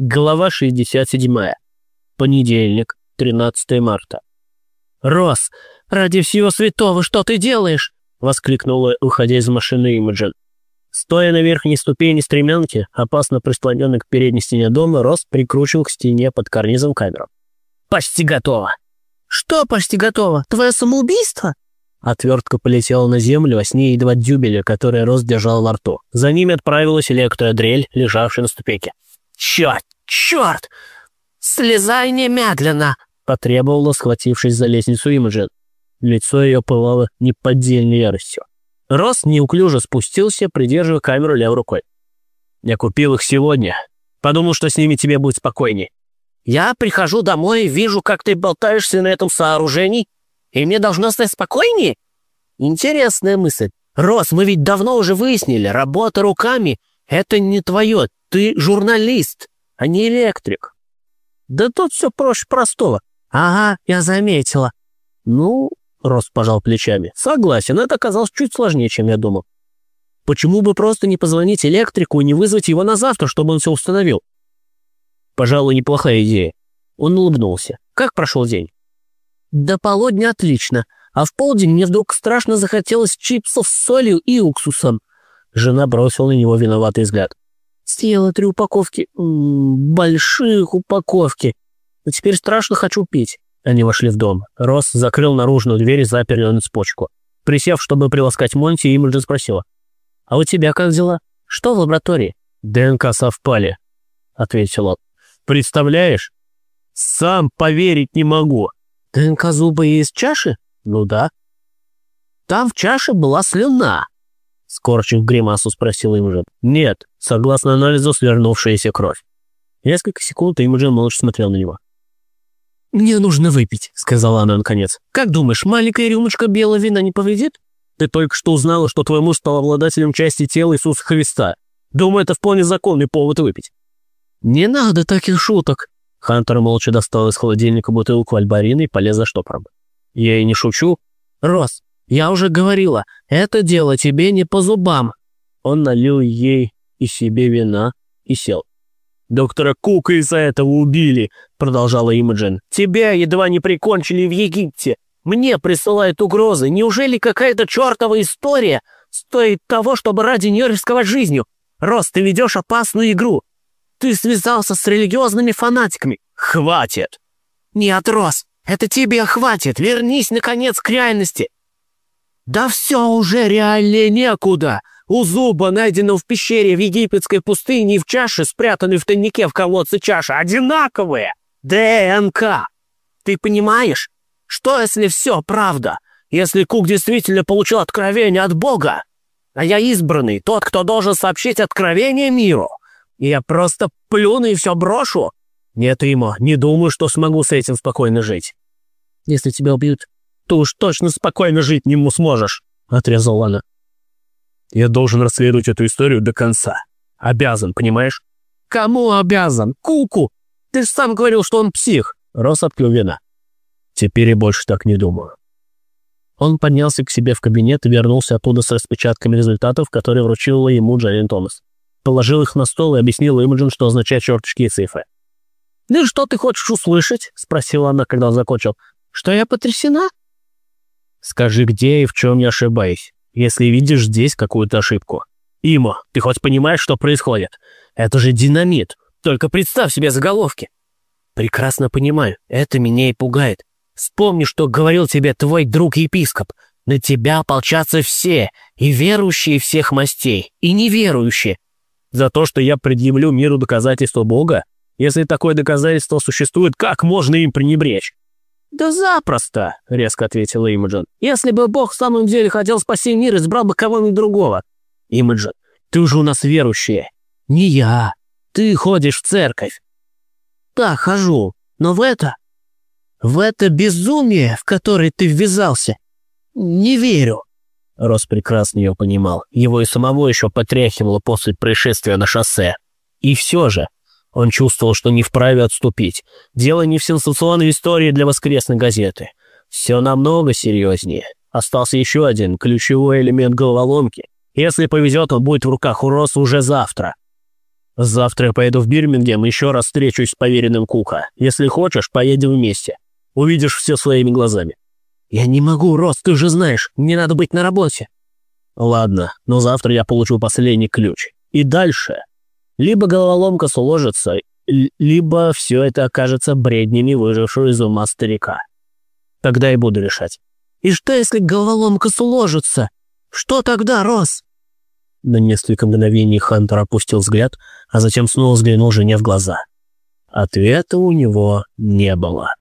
Глава 67. Понедельник, 13 марта. «Рос, ради всего святого, что ты делаешь?» — воскликнула, уходя из машины Имаджин. Стоя на верхней ступени стремянки, опасно прислоненный к передней стене дома, Рос прикручивал к стене под карнизом камеру. «Почти готово!» «Что почти готово? Твое самоубийство?» Отвертка полетела на землю во сне и два дюбеля, которые Рос держал во рту. За ними отправилась электродрель, лежавшая на ступеньке. «Черт! Черт! Слезай немедленно!» потребовала, схватившись за лестницу Имаджин. Лицо ее пылало неподдельной яростью. Рос неуклюже спустился, придерживая камеру левой рукой. «Я купил их сегодня. Подумал, что с ними тебе будет спокойнее». «Я прихожу домой и вижу, как ты болтаешься на этом сооружении, и мне должно стать спокойнее? Интересная мысль. Рос, мы ведь давно уже выяснили, работа руками — это не твое. Ты журналист, а не электрик. Да тут все проще простого. Ага, я заметила. Ну, Рос пожал плечами. Согласен, это оказалось чуть сложнее, чем я думал. Почему бы просто не позвонить электрику и не вызвать его на завтра, чтобы он все установил? Пожалуй, неплохая идея. Он улыбнулся. Как прошел день? До полудня отлично, а в полдень мне вдруг страшно захотелось чипсов с солью и уксусом. Жена бросила на него виноватый взгляд. Съела три упаковки, больших упаковки. Но теперь страшно хочу пить. Они вошли в дом. Росс закрыл наружную дверь и запер ее на цепочку. Присев, чтобы приласкать Монти, Имиджин спросила. «А у тебя как дела? Что в лаборатории?» «ДНК совпали», — ответил он. «Представляешь? Сам поверить не могу». ДНК зуба из чаши? Ну да. Там в чаше была слюна. Скорчив гримасу, спросил Имджин. Нет, согласно анализу, свернувшаяся кровь. Несколько секунд Имджин молча смотрел на него. «Мне нужно выпить», — сказала она наконец. «Как думаешь, маленькая рюмочка белого вина не повредит?» «Ты только что узнала, что твой муж стал обладателем части тела Иисуса Христа. Думаю, это вполне законный повод выпить». «Не надо таких шуток», Хантер молча достал из холодильника бутылку альбарины и полез за штопором. «Я и не шучу. Рос, я уже говорила, это дело тебе не по зубам». Он налил ей и себе вина и сел. «Доктора Кука из-за этого убили», — продолжала Имаджин. «Тебя едва не прикончили в Египте. Мне присылают угрозы. Неужели какая-то чертова история стоит того, чтобы ради нее рисковать жизнью? Рос, ты ведешь опасную игру. Ты связался с религиозными фанатиками. Хватит!» «Нет, Рос, это тебе хватит. Вернись, наконец, к реальности». «Да все уже реальнее некуда. У зуба, найденного в пещере в египетской пустыне и в чаше, спрятанной в тайнике в колодце чаши, одинаковые. ДНК. Ты понимаешь? Что, если все правда? Если Кук действительно получил откровение от Бога? А я избранный, тот, кто должен сообщить откровение миру я просто плюну и все брошу? Нет, Имо, не думаю, что смогу с этим спокойно жить. Если тебя убьют, то уж точно спокойно жить не сможешь, отрезала она. Я должен расследовать эту историю до конца. Обязан, понимаешь? Кому обязан? Куку! Ты же сам говорил, что он псих. Рос отпил вина. Теперь я больше так не думаю. Он поднялся к себе в кабинет и вернулся оттуда с распечатками результатов, которые вручила ему Джайлен Томас положил их на стол и объяснил Имаджин, что означают черточки и цифры. «Ну что ты хочешь услышать?» — спросила она, когда он закончил. «Что я потрясена?» «Скажи, где и в чем я ошибаюсь, если видишь здесь какую-то ошибку. Имо, ты хоть понимаешь, что происходит? Это же динамит. Только представь себе заголовки». «Прекрасно понимаю. Это меня и пугает. Вспомни, что говорил тебе твой друг-епископ. На тебя ополчатся все, и верующие всех мастей, и неверующие. За то, что я предъявлю миру доказательства Бога? Если такое доказательство существует, как можно им пренебречь? «Да запросто», — резко ответила Имаджин. «Если бы Бог в самом деле хотел спасти мир, избрал бы кого-нибудь другого». «Имаджин, ты же у нас верующая». «Не я. Ты ходишь в церковь». «Да, хожу. Но в это... В это безумие, в которое ты ввязался, не верю». Рос прекрасно ее понимал. Его и самого еще потряхивало после происшествия на шоссе. И все же, он чувствовал, что не вправе отступить. Дело не в сенсационной истории для воскресной газеты. Все намного серьезнее. Остался еще один ключевой элемент головоломки. Если повезет, он будет в руках у Роса уже завтра. Завтра я поеду в Бирмингем еще раз встречусь с поверенным Кука. Если хочешь, поедем вместе. Увидишь все своими глазами». «Я не могу, Рос, ты же знаешь, мне надо быть на работе». «Ладно, но завтра я получу последний ключ. И дальше. Либо головоломка сложится, либо все это окажется бреднями выжившего из ума старика. Тогда и буду решать». «И что, если головоломка сложится? Что тогда, Рос?» На несколько мгновений Хантер опустил взгляд, а затем снова взглянул жене в глаза. Ответа у него не было.